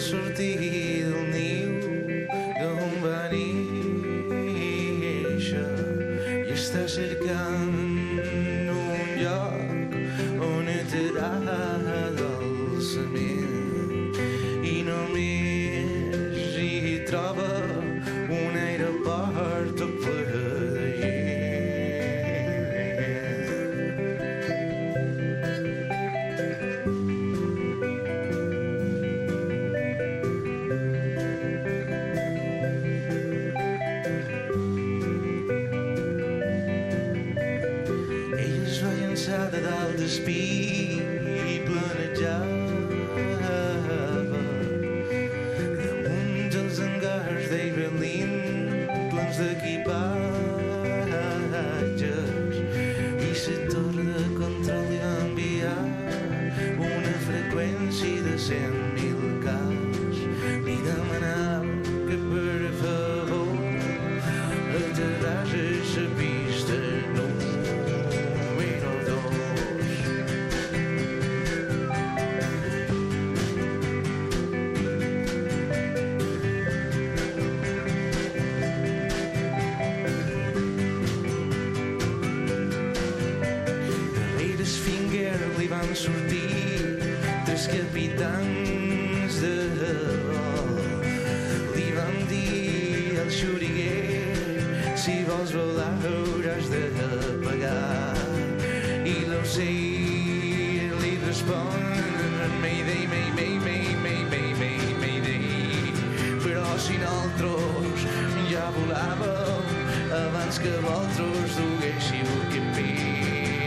sortir del niu d'on va cercant un lloc on aterrar dolçament i només hi troba de 100.000 caps. Li demanava van sortir tres capitans de vol. Li van dir al xuriguer si vols volar hauràs de pagar. I l'ocell li respon Mayday, may, may, may, may, may, may, mayday. Però si nosaltres ja volàvem abans que vosaltres duguéssiu que pell.